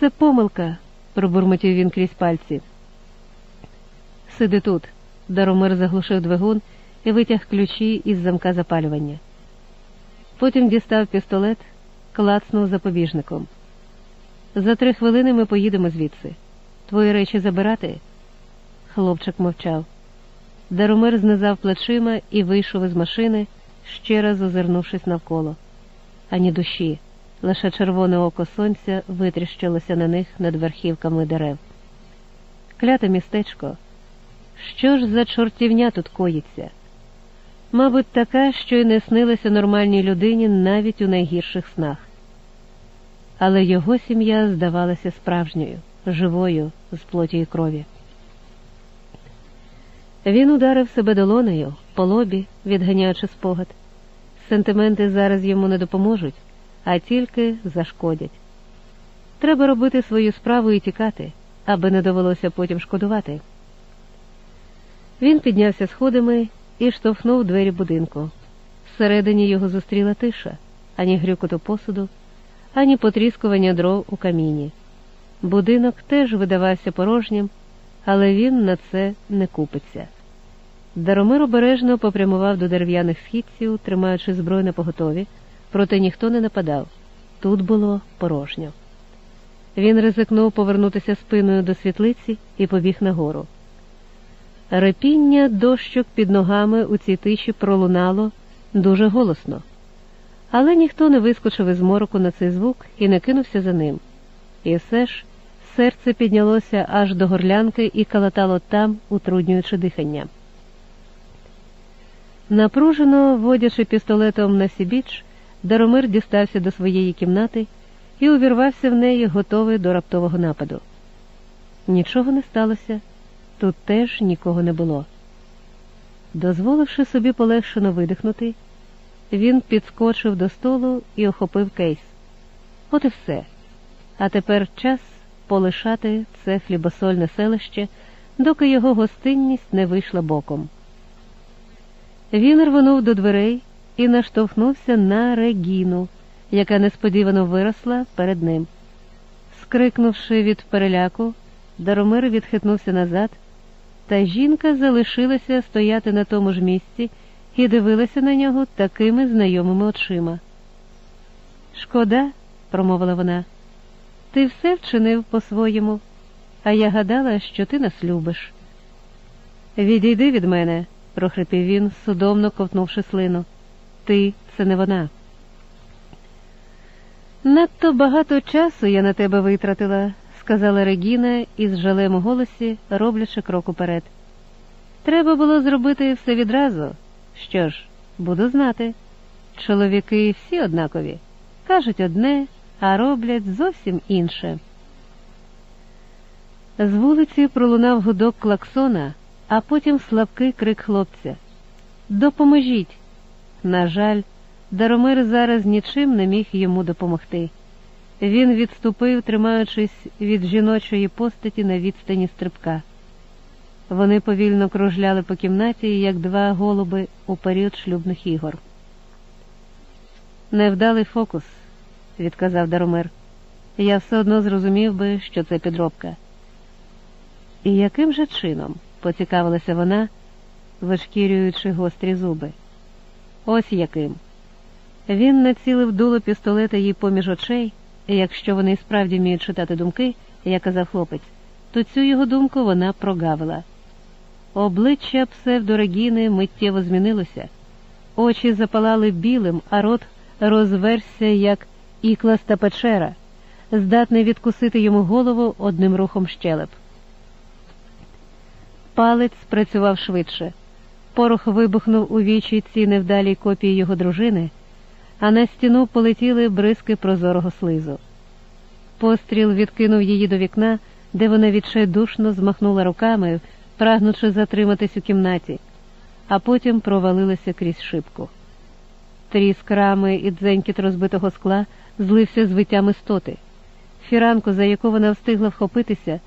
все помилка, пробурмотів він крізь пальці. Сиди тут. Даромир заглушив двигун і витяг ключі із замка запалювання. Потім дістав пістолет, клацнув запобіжником. За три хвилини ми поїдемо звідси. Твої речі забирати? Хлопчик мовчав. Даромир знизав плечима і вийшов із машини, ще раз озирнувшись навколо. Ані душі, лише червоне око сонця витріщилося на них над верхівками дерев. Кляте містечко. Що ж за чортівня тут коїться? Мабуть, така, що й не снилася нормальній людині навіть у найгірших снах. Але його сім'я здавалася справжньою, живою з плоті і крові. Він ударив себе долонею по лобі, відганяючи спогад. Сентименти зараз йому не допоможуть, а тільки зашкодять. Треба робити свою справу і тікати, аби не довелося потім шкодувати. Він піднявся сходами і штовхнув двері будинку. Всередині його зустріла тиша, ані грюкоту посуду, ані потріскування дров у каміні. Будинок теж видавався порожнім, але він на це не купиться. Даромир обережно попрямував до дерев'яних східців, тримаючи зброю на поготові, проте ніхто не нападав. Тут було порожньо. Він ризикнув повернутися спиною до світлиці і побіг нагору. Репіння дощок під ногами у цій тиші пролунало дуже голосно, але ніхто не вискочив із мороку на цей звук і не кинувся за ним. І все ж серце піднялося аж до горлянки і калатало там, утруднюючи дихання. Напружено водячи пістолетом на сібіч, Даромир дістався до своєї кімнати і увірвався в неї, готовий до раптового нападу. Нічого не сталося. Тут теж нікого не було. Дозволивши собі полегшено видихнути, він підскочив до столу і охопив кейс. От і все. А тепер час полишати це хлібосольне селище, доки його гостинність не вийшла боком. Він рвонув до дверей і наштовхнувся на Регіну, яка несподівано виросла перед ним. Скрикнувши від переляку, Даромир відхитнувся назад та жінка залишилася стояти на тому ж місці і дивилася на нього такими знайомими очима. Шкода, промовила вона, ти все вчинив по-своєму, а я гадала, що ти нас любиш. Відійди від мене, прохрипів він, судомно ковтнувши слину. Ти це не вона. Надто багато часу я на тебе витратила, сказала Регіна із жалем у голосі, роблячи крок уперед. Треба було зробити все відразу. Що ж, буду знати. Чоловіки всі однакові, кажуть одне, а роблять зовсім інше. З вулиці пролунав гудок клаксона, а потім слабкий крик хлопця. Допоможіть! На жаль, Даромир зараз нічим не міг йому допомогти. Він відступив, тримаючись від жіночої постаті на відстані стрибка. Вони повільно кружляли по кімнаті, як два голуби у період шлюбних ігор. Невдалий фокус, відказав Даромир. Я все одно зрозумів би, що це підробка. І яким же чином? поцікавилася вона, вишкірюючи гострі зуби. Ось яким. Він націлив дуло пістолета їй поміж очей і якщо вони справді вміють читати думки, як казав хлопець, то цю його думку вона прогавила. Обличчя псевдорегіни миттєво змінилося, очі запалали білим, а рот розверся, як ікласта печера, здатний відкусити йому голову одним рухом щелеп. Палець спрацював швидше. Порох вибухнув у вічі ці невдалій копії його дружини а на стіну полетіли бризки прозорого слизу. Постріл відкинув її до вікна, де вона відчайдушно змахнула руками, прагнучи затриматись у кімнаті, а потім провалилася крізь шибку. Тріск рами і дзенькіт розбитого скла злився з виттям істоти. Фіранку, за яку вона встигла вхопитися,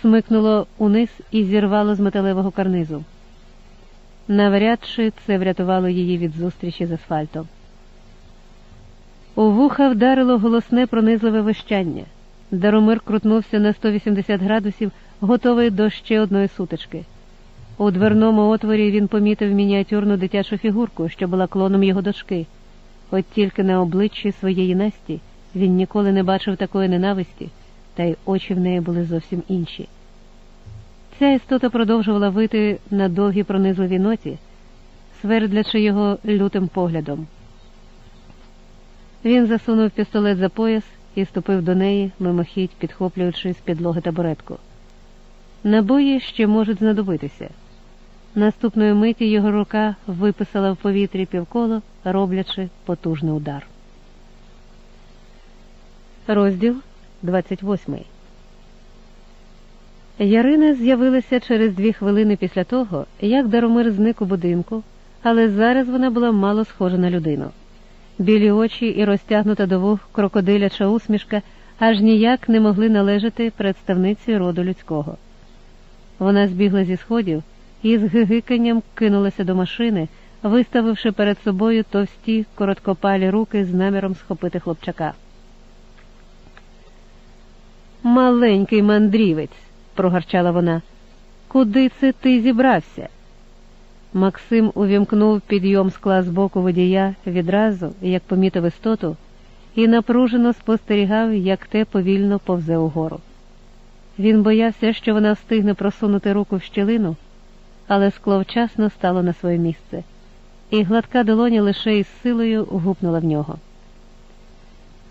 смикнуло униз і зірвало з металевого карнизу. Навряд чи це врятувало її від зустрічі з асфальтом. У вуха вдарило голосне пронизливе вищання. Даромир крутнувся на 180 градусів, готовий до ще одної сутички. У дверному отворі він помітив мініатюрну дитячу фігурку, що була клоном його дочки. От тільки на обличчі своєї Насті він ніколи не бачив такої ненависті, та й очі в неї були зовсім інші. Ця істота продовжувала вити на довгій пронизливій ноті, свердлячи його лютим поглядом. Він засунув пістолет за пояс і ступив до неї, мимохідь підхоплюючи з підлоги табуретку. Набої ще можуть знадобитися. Наступної миті його рука виписала в повітрі півколо, роблячи потужний удар. Розділ 28 Ярина з'явилася через дві хвилини після того, як Даромир зник у будинку, але зараз вона була мало схожа на людину. Білі очі і розтягнута до вух крокодиляча усмішка аж ніяк не могли належати представниці роду людського. Вона збігла зі сходів і з гигиканням кинулася до машини, виставивши перед собою товсті короткопалі руки з наміром схопити хлопчака. Маленький мандрівець, прогарчала вона. Куди це ти зібрався? Максим увімкнув підйом скла з боку водія відразу, як помітив істоту, і напружено спостерігав, як те повільно повзе угору. Він боявся, що вона встигне просунути руку в щілину, але скло вчасно стало на своє місце, і гладка долоня лише із силою гупнула в нього.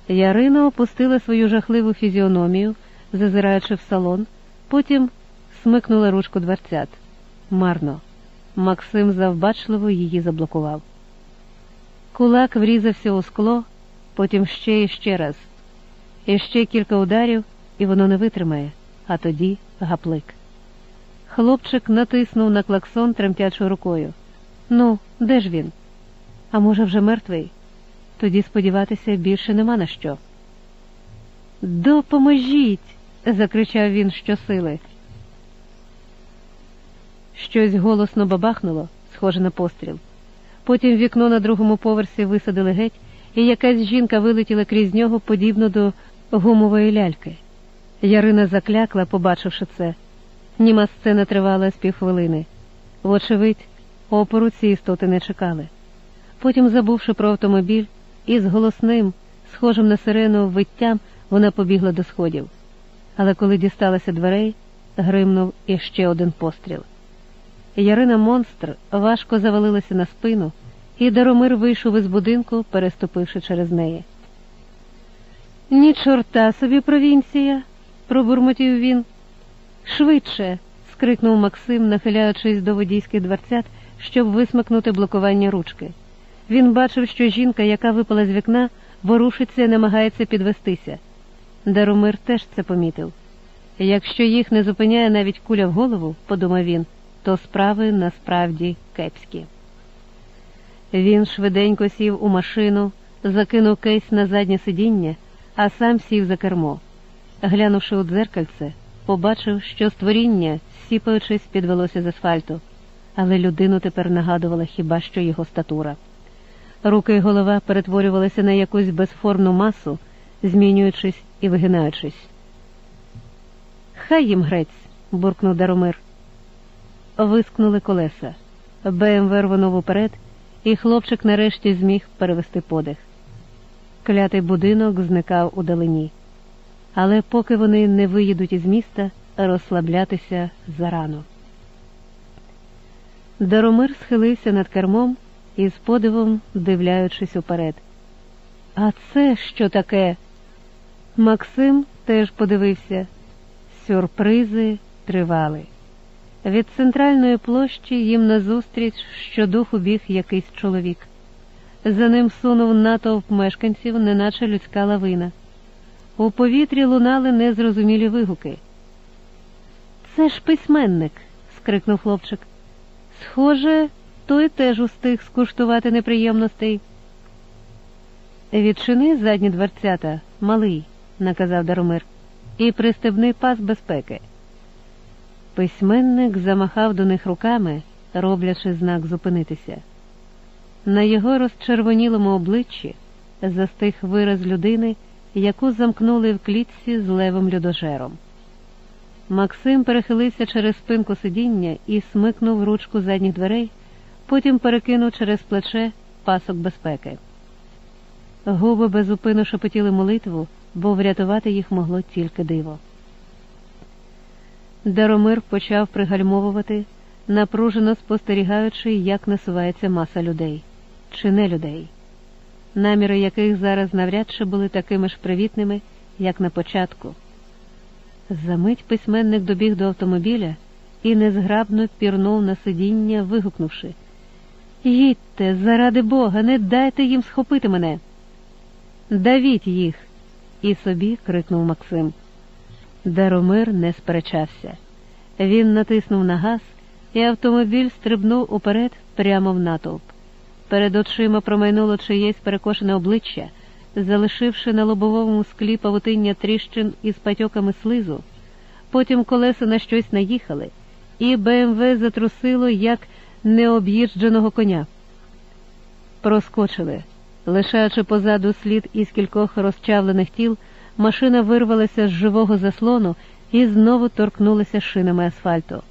Ярина опустила свою жахливу фізіономію, зазираючи в салон, потім смикнула ручку дверцят. Марно. Максим завбачливо її заблокував. Кулак врізався у скло, потім ще і ще раз. І ще кілька ударів, і воно не витримає, а тоді гаплик. Хлопчик натиснув на клаксон тремтячою рукою. Ну, де ж він? А може, вже мертвий? Тоді сподіватися більше нема на що. Допоможіть! Закричав він щосили. Щось голосно бабахнуло, схоже на постріл. Потім вікно на другому поверсі висадили геть, і якась жінка вилетіла крізь нього подібно до гумової ляльки. Ярина заклякла, побачивши це. Німа сцена тривала з півхвилини. Вочевидь, опору ці істоти не чекали. Потім, забувши про автомобіль, із голосним, схожим на сирену виттям, вона побігла до сходів. Але коли дісталася дверей, гримнув іще один постріл. Ярина монстр важко завалилася на спину, і Даромир вийшов із будинку, переступивши через неї. Ні, чорта собі провінція, пробурмотів він. Швидше. скрикнув Максим, нахиляючись до водійських дверцят, щоб висмикнути блокування ручки. Він бачив, що жінка, яка випала з вікна, ворушиться і намагається підвестися. Даромир теж це помітив. Якщо їх не зупиняє навіть куля в голову, подумав він то справи насправді кепські. Він швиденько сів у машину, закинув кейс на заднє сидіння, а сам сів за кермо. Глянувши у дзеркальце, побачив, що створіння, сіпаючись, підвелося з асфальту, але людину тепер нагадувала хіба що його статура. Руки й голова перетворювалися на якусь безформну масу, змінюючись і вигинаючись. Хай їм грець, буркнув Даромир вискнули колеса. БМВ рвонув уперед, і хлопчик нарешті зміг перевести подих. Клятий будинок зникав у далині. Але поки вони не виїдуть із міста, розслаблятися зарано. Даромир схилився над кермом і з подивом дивляючись уперед. А це що таке? Максим теж подивився. Сюрпризи тривали. Від центральної площі їм назустріч щодуху біг якийсь чоловік. За ним сунув натовп мешканців, неначе людська лавина. У повітрі лунали незрозумілі вигуки. Це ж письменник, скрикнув хлопчик. Схоже, той теж устиг скуштувати неприємностей. Відчини задні дверцята, малий, наказав Даромир, і пристебни пас безпеки. Письменник замахав до них руками, роблячи знак зупинитися. На його розчервонілому обличчі застиг вираз людини, яку замкнули в клітці з левим людожером. Максим перехилився через спинку сидіння і смикнув ручку задніх дверей, потім перекинув через плече пасок безпеки. Губи безупину шепотіли молитву, бо врятувати їх могло тільки диво. Даромир почав пригальмовувати, напружено спостерігаючи, як насувається маса людей чи не людей, наміри яких зараз навряд чи були такими ж привітними, як на початку. Замить письменник добіг до автомобіля і незграбно пірнув на сидіння, вигукнувши Їдьте, заради Бога, не дайте їм схопити мене. Давіть їх. І собі крикнув Максим. Даромир не сперечався. Він натиснув на газ, і автомобіль стрибнув уперед прямо в натовп. Перед очима промайнуло чиєсь перекошене обличчя, залишивши на лобовому склі павутиння тріщин із патьоками слизу. Потім колеса на щось наїхали, і БМВ затрусило, як необ'їждженого коня. Проскочили. Лишаючи позаду слід із кількох розчавлених тіл, машина вирвалася з живого заслону і знову торкнулася шинами асфальту.